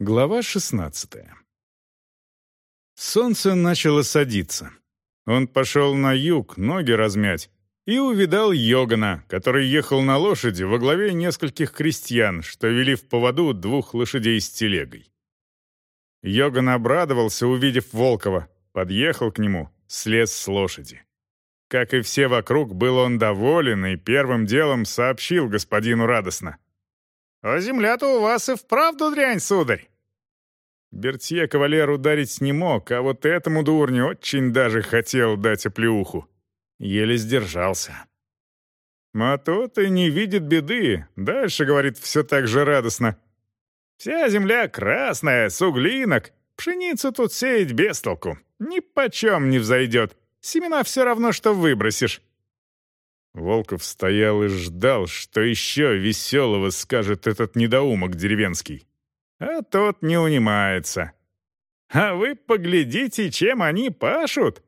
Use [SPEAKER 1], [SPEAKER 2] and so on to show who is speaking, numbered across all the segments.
[SPEAKER 1] Глава 16 Солнце начало садиться. Он пошел на юг, ноги размять, и увидал Йогана, который ехал на лошади во главе нескольких крестьян, что вели в поводу двух лошадей с телегой. Йоган обрадовался, увидев Волкова, подъехал к нему, слез с лошади. Как и все вокруг, был он доволен и первым делом сообщил господину радостно.
[SPEAKER 2] «А земля-то у вас и вправду дрянь, сударь!»
[SPEAKER 1] Бертье кавалер ударить не мог, а вот этому дурню очень даже хотел дать оплеуху. Еле сдержался. А тот и не видит беды. Дальше, говорит, все так же радостно. «Вся земля красная, с углинок. Пшеницу тут сеять без толку. Ни почем не взойдет. Семена все равно, что выбросишь. Волков стоял и ждал, что еще веселого скажет этот недоумок деревенский. А тот не унимается. «А вы поглядите, чем они пашут!»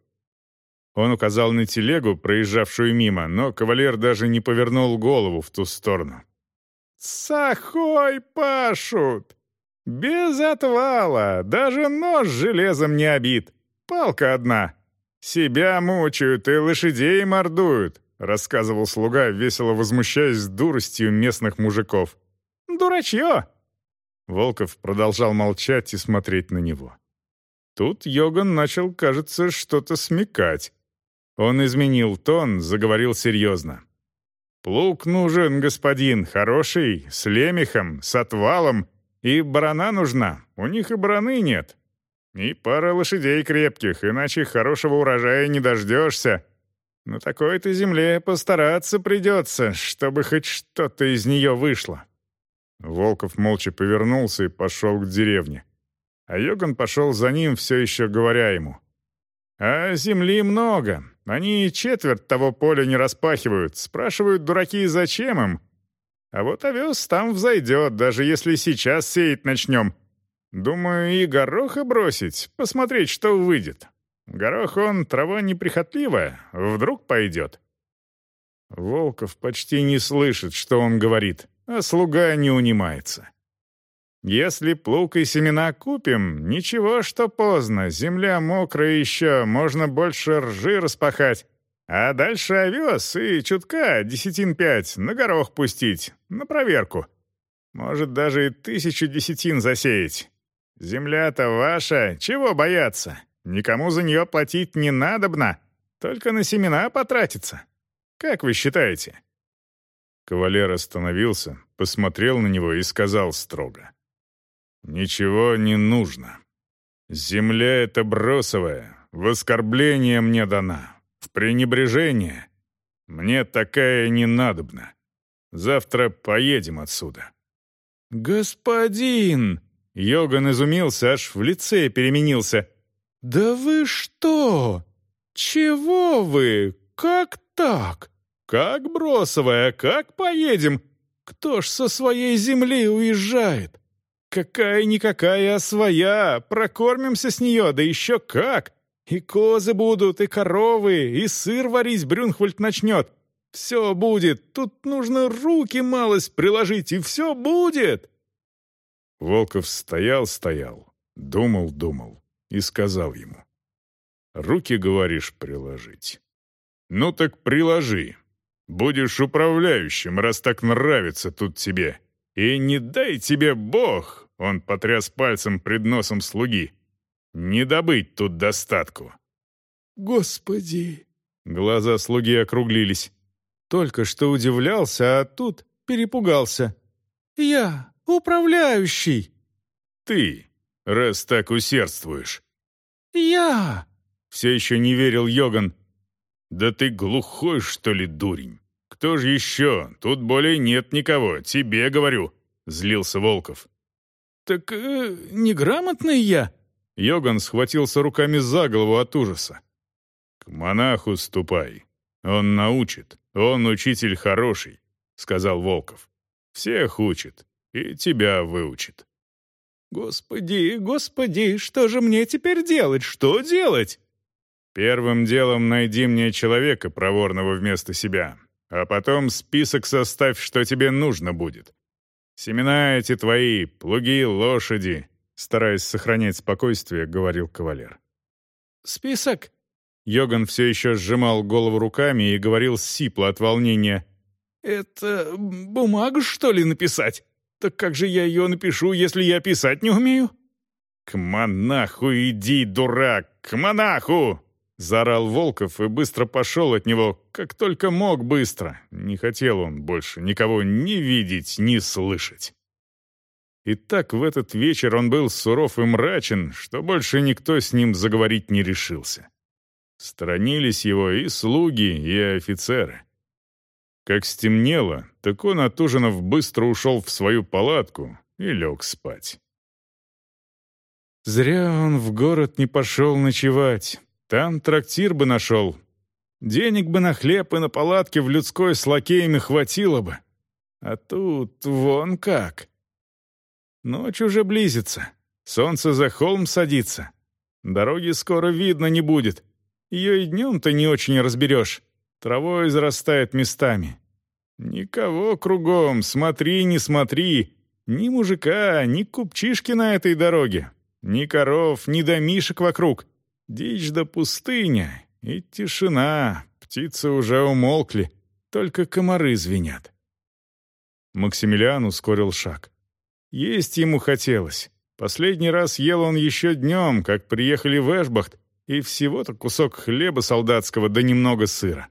[SPEAKER 1] Он указал на телегу, проезжавшую мимо, но кавалер даже не повернул голову в ту сторону. «Сахой пашут! Без отвала, даже нож железом не обит, палка одна. Себя мучают и лошадей мордуют, рассказывал слуга, весело возмущаясь дуростью местных мужиков. «Дурачье!» Волков продолжал молчать и смотреть на него. Тут Йоган начал, кажется, что-то смекать. Он изменил тон, заговорил серьезно. «Плуг нужен, господин, хороший, с лемехом, с отвалом, и барана нужна, у них и бараны нет. И пара лошадей крепких, иначе хорошего урожая не дождешься. На такой-то земле постараться придется, чтобы хоть что-то из нее вышло». Волков молча повернулся и пошел к деревне. А Йоган пошел за ним, все еще говоря ему. «А земли много. Они четверть того поля не распахивают. Спрашивают дураки, зачем им? А вот овес там взойдет, даже если сейчас сеять начнем. Думаю, и гороха бросить, посмотреть, что выйдет. Горох он, трава неприхотливая, вдруг пойдет. Волков почти не слышит, что он говорит, а слуга не унимается. Если плуг и семена купим, ничего, что поздно, земля мокрая еще, можно больше ржи распахать. А дальше овес и чутка, десятин пять, на горох пустить, на проверку. Может, даже и тысячу десятин засеять. Земля-то ваша, чего бояться? Никому за нее платить не надобно, только на семена потратиться. Как вы считаете?» Кавалер остановился, посмотрел на него и сказал строго. «Ничего не нужно. Земля эта бросовая, в оскорбление мне дана, в пренебрежение. Мне такая не надобна. Завтра поедем отсюда». «Господин!» Йоган изумился, аж в лице переменился. «Да вы что? Чего вы? Как так? Как бросовая? Как поедем? Кто ж со своей земли уезжает? Какая-никакая, своя. Прокормимся с нее, да еще как. И козы будут, и коровы, и сыр варить Брюнхвальд начнет. Все будет. Тут нужно руки малость приложить, и все будет. Волков стоял-стоял, думал-думал и сказал ему. «Руки, говоришь, приложить? Ну так приложи. Будешь управляющим, раз так нравится тут тебе. И не дай тебе Бог, — он потряс пальцем пред носом слуги, — не добыть тут достатку». «Господи!» — глаза слуги округлились. Только что удивлялся, а тут перепугался. «Я «Управляющий!» «Ты, раз так усердствуешь».
[SPEAKER 2] «Я!»
[SPEAKER 1] — все еще не верил Йоган. «Да ты глухой, что ли, дурень? Кто же еще? Тут более нет никого, тебе говорю», — злился Волков.
[SPEAKER 2] «Так э, неграмотный я?»
[SPEAKER 1] Йоган схватился руками за голову от ужаса. «К монаху ступай. Он научит. Он учитель хороший», — сказал Волков. «Всех учит и тебя выучит».
[SPEAKER 2] «Господи, господи, что же мне теперь делать? Что делать?»
[SPEAKER 1] «Первым делом найди мне человека проворного вместо себя, а потом список составь, что тебе нужно будет. Семена эти твои, плуги, лошади, стараясь сохранять спокойствие, говорил кавалер.
[SPEAKER 2] «Список?»
[SPEAKER 1] Йоган все еще сжимал голову руками и говорил сипло от волнения.
[SPEAKER 2] «Это бумагу, что ли, написать? Так как же я ее напишу, если я писать не умею?»
[SPEAKER 1] «К монаху иди, дурак! К монаху!» Заорал Волков и быстро пошел от него, как только мог быстро. Не хотел он больше никого ни видеть, ни слышать. И так в этот вечер он был суров и мрачен, что больше никто с ним заговорить не решился. Сторонились его и слуги, и офицеры. Как стемнело, так он от ужинов быстро ушел в свою палатку и лег спать. Зря он в город не пошел ночевать. Там трактир бы нашел. Денег бы на хлеб и на палатке в людской с лакеями хватило бы. А тут вон как. Ночь уже близится. Солнце за холм садится. Дороги скоро видно не будет. Ее и днем-то не очень разберешь. Травой зарастает местами. Никого кругом, смотри, не смотри. Ни мужика, ни купчишки на этой дороге. Ни коров, ни домишек вокруг. Дичь да пустыня и тишина. Птицы уже умолкли, только комары звенят. Максимилиан ускорил шаг. Есть ему хотелось. Последний раз ел он еще днем, как приехали в Эшбахт, и всего-то кусок хлеба солдатского да немного сыра.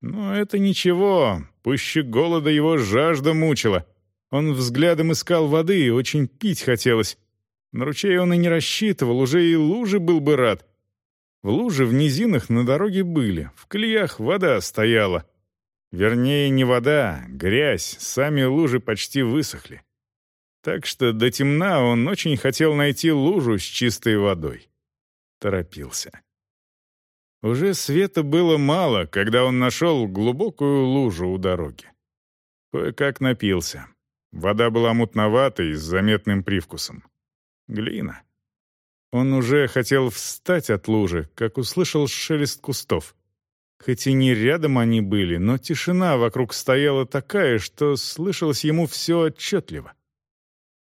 [SPEAKER 1] Но это ничего, пуще голода его жажда мучила. Он взглядом искал воды, и очень пить хотелось. На ручей он и не рассчитывал, уже и лужи был бы рад. В луже в низинах на дороге были, в колеях вода стояла. Вернее, не вода, грязь, сами лужи почти высохли. Так что до темна он очень хотел найти лужу с чистой водой. Торопился. Уже света было мало, когда он нашел глубокую лужу у дороги. Кое-как напился. Вода была мутноватой, с заметным привкусом. Глина. Он уже хотел встать от лужи, как услышал шелест кустов. Хоть и не рядом они были, но тишина вокруг стояла такая, что слышалось ему все отчетливо.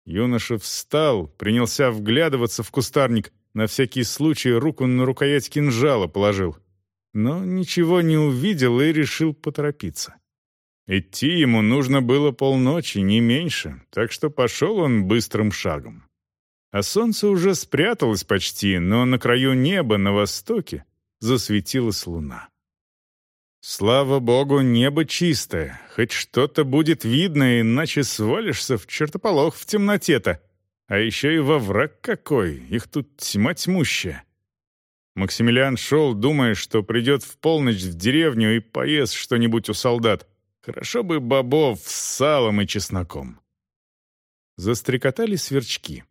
[SPEAKER 1] Юноша встал, принялся вглядываться в кустарник, на всякий случай руку на рукоять кинжала положил. Но ничего не увидел и решил поторопиться. Идти ему нужно было полночи, не меньше, так что пошел он быстрым шагом. А солнце уже спряталось почти, но на краю неба на востоке засветилась луна. Слава богу, небо чистое, хоть что-то будет видно, иначе свалишься в чертополох в темноте-то. А еще и во враг какой, их тут тьма тьмущая. Максимилиан шел, думая, что придет в полночь в деревню и поест что-нибудь у солдат. Хорошо бы бобов с салом и чесноком. Застрекотали сверчки.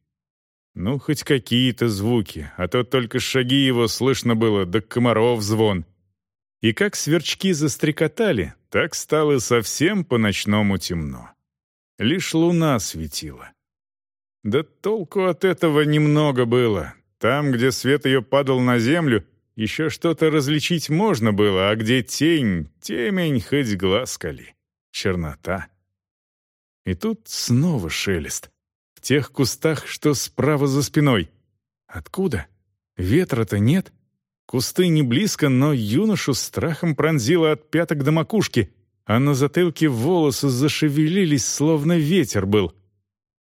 [SPEAKER 1] Ну, хоть какие-то звуки, а то только шаги его слышно было, да комаров звон — и как сверчки застрекотали, так стало совсем по-ночному темно. Лишь луна светила. Да толку от этого немного было. Там, где свет ее падал на землю, еще что-то различить можно было, а где тень, темень хоть глаз кали. Чернота. И тут снова шелест. В тех кустах, что справа за спиной. Откуда? Ветра-то нет. Кусты не близко, но юношу страхом пронзило от пяток до макушки, а на затылке волосы зашевелились, словно ветер был.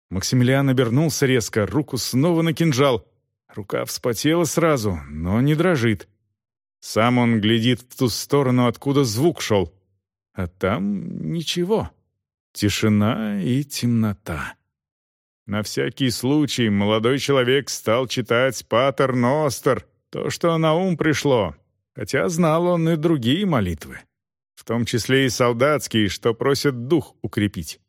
[SPEAKER 1] Максимилиан обернулся резко, руку снова на кинжал. Рука вспотела сразу, но не дрожит. Сам он глядит в ту сторону, откуда звук шел. А там ничего. Тишина и темнота. На всякий случай молодой человек стал читать «Патер Ностер», то, что на ум пришло, хотя знал он и другие молитвы, в том числе и солдатские, что просят дух укрепить.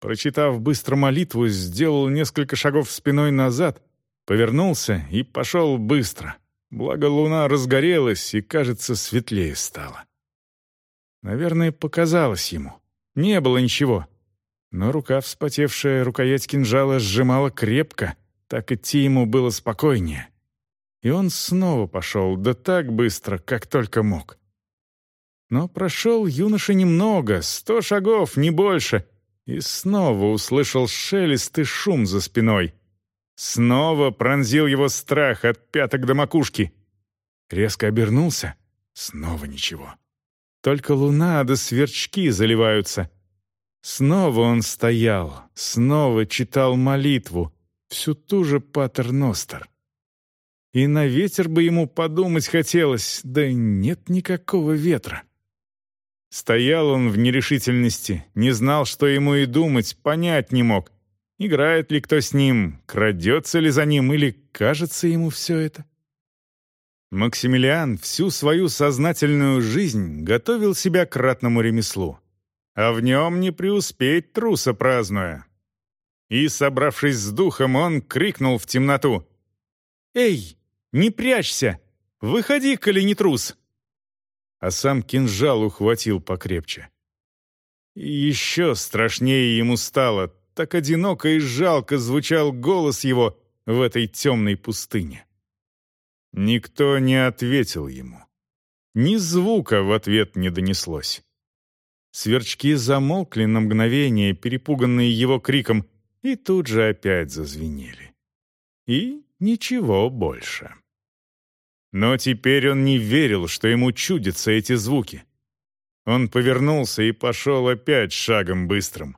[SPEAKER 1] Прочитав быстро молитву, сделал несколько шагов спиной назад, повернулся и пошел быстро. Благо луна разгорелась и, кажется, светлее стала. Наверное, показалось ему. Не было ничего. Но рука, вспотевшая рукоять кинжала, сжимала крепко, так идти ему было спокойнее. И он снова пошел, да так быстро, как только мог. Но прошел юноша немного, сто шагов, не больше, и снова услышал шелест и шум за спиной. Снова пронзил его страх от пяток до макушки. Резко обернулся. Снова ничего. Только луна да сверчки заливаются. Снова он стоял, снова читал молитву, всю ту же Патер Ностер. И на ветер бы ему подумать хотелось, да нет никакого ветра. Стоял он в нерешительности, не знал, что ему и думать, понять не мог. Играет ли кто с ним, крадется ли за ним или кажется ему все это? Максимилиан всю свою сознательную жизнь готовил себя к ратному ремеслу. А в нем не преуспеть труса празднуя. И, собравшись с духом, он крикнул в темноту. «Эй, не прячься! Выходи, коли не трус!» А сам кинжал ухватил покрепче. И еще страшнее ему стало, так одиноко и жалко звучал голос его в этой темной пустыне. Никто не ответил ему. Ни звука в ответ не донеслось. Сверчки замолкли на мгновение, перепуганные его криком, и тут же опять зазвенели. И ничего больше. Но теперь он не верил, что ему чудятся эти звуки. Он повернулся и пошел опять шагом быстрым.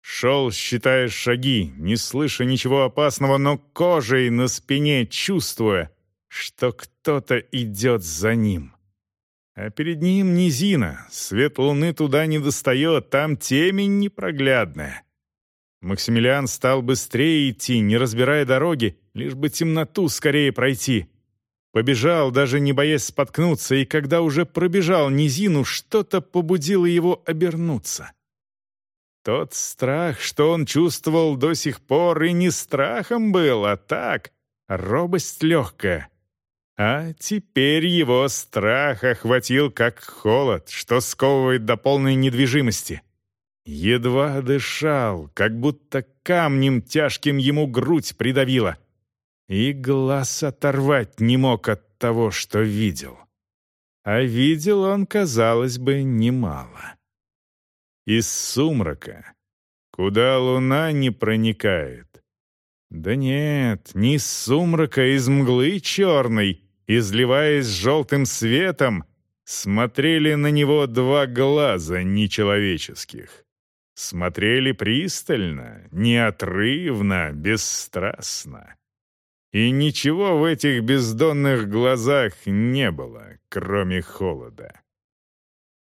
[SPEAKER 1] Шел, считая шаги, не слыша ничего опасного, но кожей на спине чувствуя, что кто-то идет за ним. А перед ним низина, свет луны туда не достает, там темень непроглядная. Максимилиан стал быстрее идти, не разбирая дороги, лишь бы темноту скорее пройти — Побежал, даже не боясь споткнуться, и когда уже пробежал низину, что-то побудило его обернуться. Тот страх, что он чувствовал до сих пор, и не страхом был, а так, робость легкая. А теперь его страх охватил как холод, что сковывает до полной недвижимости. Едва дышал, как будто камнем тяжким ему грудь придавило — и глаз оторвать не мог от того, что видел. А видел он, казалось бы, немало. Из сумрака, куда луна не проникает. Да нет, не из сумрака, из мглы черной, изливаясь желтым светом, смотрели на него два глаза нечеловеческих. Смотрели пристально, неотрывно, бесстрастно. И ничего в этих бездонных глазах не было, кроме холода.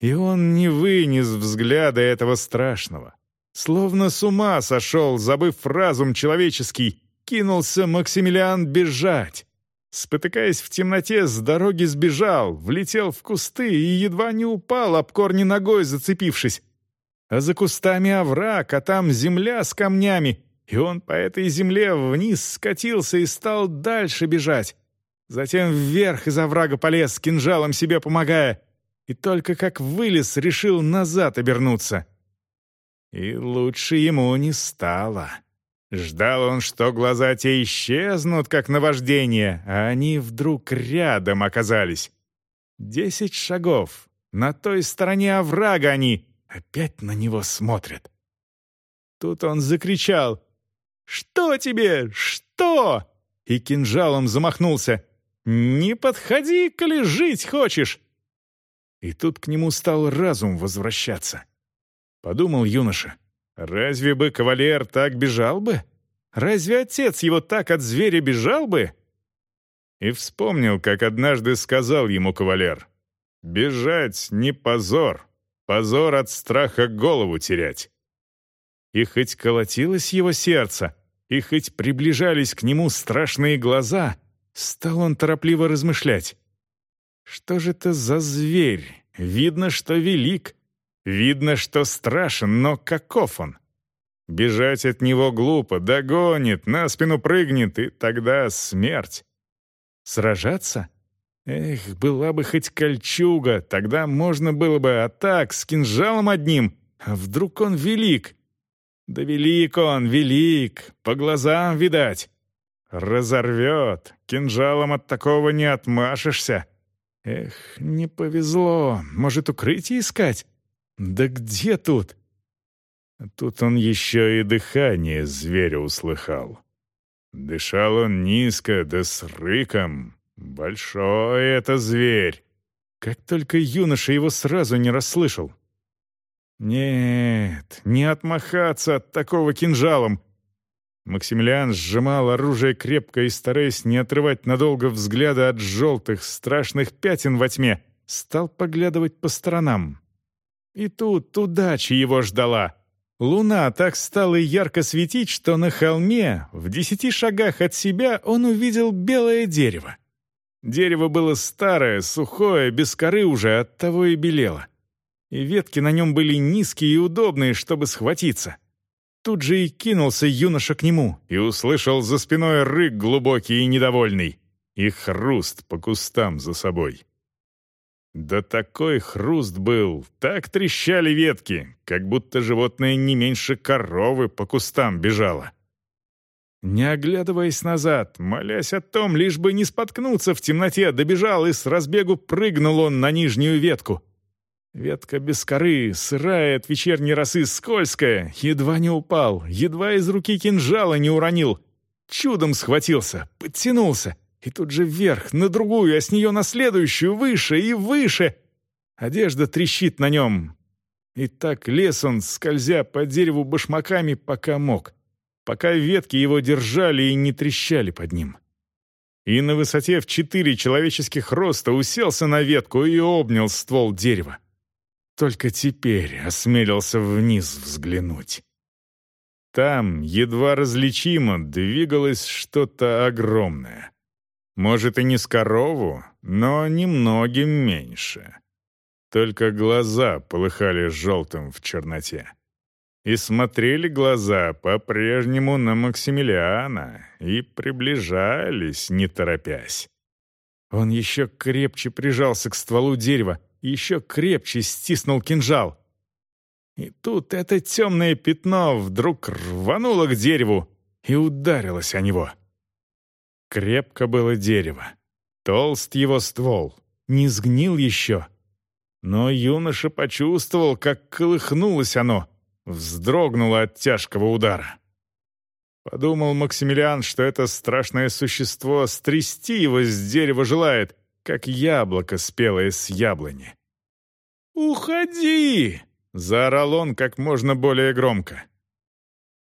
[SPEAKER 1] И он не вынес взгляда этого страшного. Словно с ума сошел, забыв разум человеческий, кинулся Максимилиан бежать. Спотыкаясь в темноте, с дороги сбежал, влетел в кусты и едва не упал, об корни ногой зацепившись. А за кустами овраг, а там земля с камнями, и он по этой земле вниз скатился и стал дальше бежать. Затем вверх из оврага полез, кинжалом себе помогая. И только как вылез, решил назад обернуться. И лучше ему не стало. Ждал он, что глаза те исчезнут, как наваждение, а они вдруг рядом оказались. Десять шагов. На той стороне оврага они опять на него смотрят. Тут он закричал «Что тебе? Что?» И кинжалом замахнулся. «Не подходи, коли жить хочешь!» И тут к нему стал разум возвращаться. Подумал юноша, разве бы кавалер так бежал бы? Разве отец его так от зверя бежал бы? И вспомнил, как однажды сказал ему кавалер, «Бежать не позор, позор от страха голову терять». И хоть колотилось его сердце, и хоть приближались к нему страшные глаза, стал он торопливо размышлять. Что же это за зверь? Видно, что велик. Видно, что страшен, но каков он? Бежать от него глупо, догонит, на спину прыгнет, и тогда смерть. Сражаться? Эх, была бы хоть кольчуга, тогда можно было бы, а так, с кинжалом одним. А вдруг он велик? Да велик он, велик, по глазам видать. Разорвет, кинжалом от такого не отмашешься. Эх, не повезло, может, укрытие искать? Да где тут? Тут он еще и дыхание зверя услыхал. Дышал он низко, да с рыком. Большой это зверь. Как только юноша его сразу не расслышал. Нет, не отмахаться от такого кинжалом. Максимилиан сжимал оружие крепко и, стараясь не отрывать надолго взгляда от желтых, страшных пятен во тьме, стал поглядывать по сторонам. И тут удача его ждала. Луна так стала ярко светить, что на холме, в десяти шагах от себя, он увидел белое дерево. Дерево было старое, сухое, без коры уже, оттого и белело. И ветки на нем были низкие и удобные, чтобы схватиться. Тут же и кинулся юноша к нему и услышал за спиной рык глубокий и недовольный и хруст по кустам за собой. Да такой хруст был, так трещали ветки, как будто животное не меньше коровы по кустам бежало. Не оглядываясь назад, молясь о том, лишь бы не споткнуться в темноте, добежал и с разбегу прыгнул он на нижнюю ветку. Ветка без коры, сырая от вечерней росы, скользкая, едва не упал, едва из руки кинжала не уронил. Чудом схватился, подтянулся, и тут же вверх, на другую, а с нее на следующую, выше и выше. Одежда трещит на нем. И так лез он, скользя по дереву башмаками, пока мог, пока ветки его держали и не трещали под ним. И на высоте в четыре человеческих роста уселся на ветку и обнял ствол дерева. Только теперь осмелился вниз взглянуть. Там, едва различимо, двигалось что-то огромное. Может, и не с корову, но немногим меньше. Только глаза полыхали желтым в черноте. И смотрели глаза по-прежнему на Максимилиана и приближались, не торопясь. Он еще крепче прижался к стволу дерева, еще крепче стиснул кинжал. И тут это темное пятно вдруг рвануло к дереву и ударилось о него. Крепко было дерево. Толст его ствол, не сгнил еще. Но юноша почувствовал, как колыхнулось оно, вздрогнуло от тяжкого удара. Подумал Максимилиан, что это страшное существо стрясти его с дерева желает, как яблоко, спелое с яблони. «Уходи!» — заорал он как можно более громко.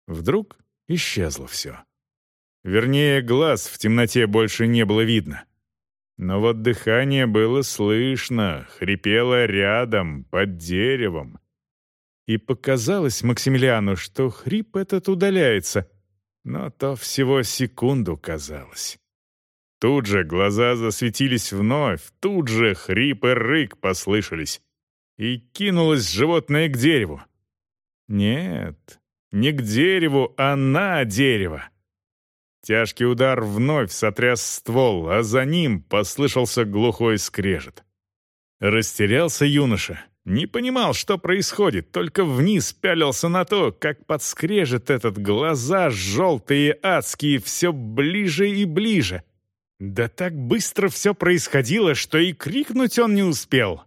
[SPEAKER 1] Вдруг исчезло все. Вернее, глаз в темноте больше не было видно. Но вот дыхание было слышно, хрипело рядом, под деревом. И показалось Максимилиану, что хрип этот удаляется, но то всего секунду казалось. Тут же глаза засветились вновь, тут же хрип и рык послышались. И кинулось животное к дереву. Нет, не к дереву, а на дерево. Тяжкий удар вновь сотряс ствол, а за ним послышался глухой скрежет. Растерялся юноша, не понимал, что происходит, только вниз пялился на то, как подскрежет этот глаза желтые адские все ближе и ближе — да так быстро все происходило, что и крикнуть он не успел.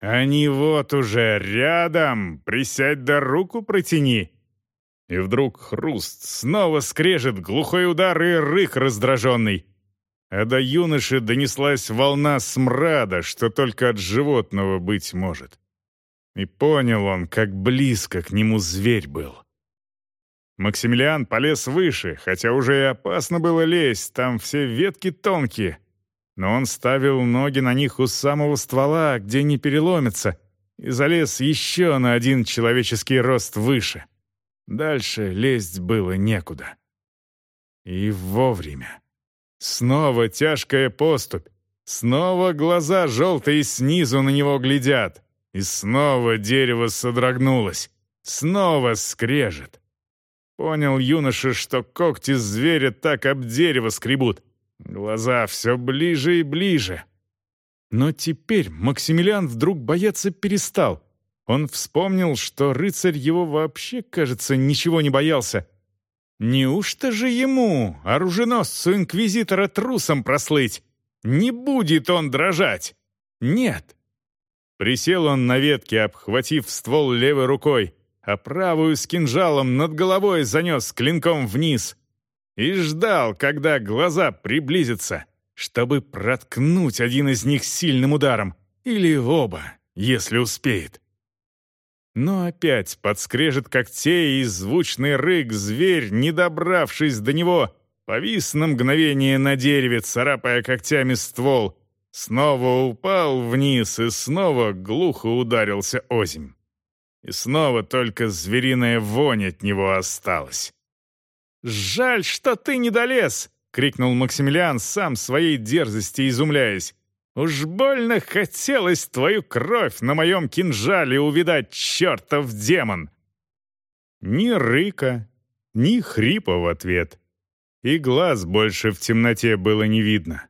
[SPEAKER 1] «Они вот уже рядом! Присядь да руку протяни!» И вдруг хруст, снова скрежет, глухой удар и рык раздраженный. А до юноши донеслась волна смрада, что только от животного быть может. И понял он, как близко к нему зверь был. Максимилиан полез выше, хотя уже и опасно было лезть, там все ветки тонкие. Но он ставил ноги на них у самого ствола, где не переломится, и залез еще на один человеческий рост выше. Дальше лезть было некуда. И вовремя. Снова тяжкая поступь. Снова глаза желтые снизу на него глядят. И снова дерево содрогнулось. Снова скрежет. Понял юноша, что когти зверя так об дерево скребут. Глаза все ближе и ближе. Но теперь Максимилиан вдруг бояться перестал. Он вспомнил, что рыцарь его вообще, кажется, ничего не боялся. Неужто же ему, оруженосцу инквизитора, трусом прослыть? Не будет он дрожать. Нет. Присел он на ветке, обхватив ствол левой рукой а правую с кинжалом над головой занес клинком вниз. и ждал, когда глаза приблизятся, чтобы проткнуть один из них сильным ударом, или оба, если успеет. Но опять подскрежет когтей и звучный рык зверь, не добравшись до него, повис на мгновение на дереве, царапая когтями ствол, снова упал вниз и снова глухо ударился озимь. И снова только звериная вонь от него осталась. «Жаль, что ты не долез!» — крикнул Максимилиан, сам своей дерзости изумляясь. Уж больно хотелось твою кровь на моем кинжале увидать, чертов демон!» Ни рыка, ни хрипа в ответ. И глаз больше в темноте было не видно.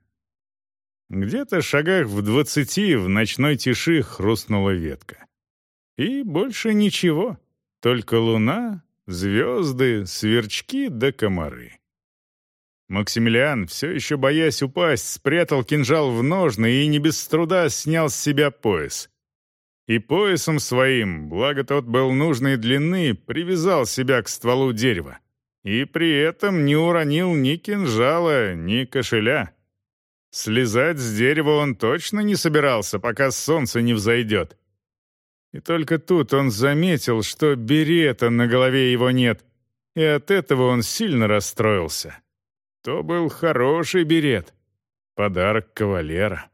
[SPEAKER 1] Где-то шагах в двадцати в ночной тиши хрустнула ветка. И больше ничего, только луна, звезды, сверчки да комары. Максимилиан, все еще боясь упасть, спрятал кинжал в ножны и не без труда снял с себя пояс. И поясом своим, благо тот был нужной длины, привязал себя к стволу дерева. И при этом не уронил ни кинжала, ни кошеля. Слезать с дерева он точно не собирался, пока солнце не взойдет. И только тут он заметил, что берета на голове его нет, и от этого он сильно расстроился. То был хороший берет. Подарок кавалера.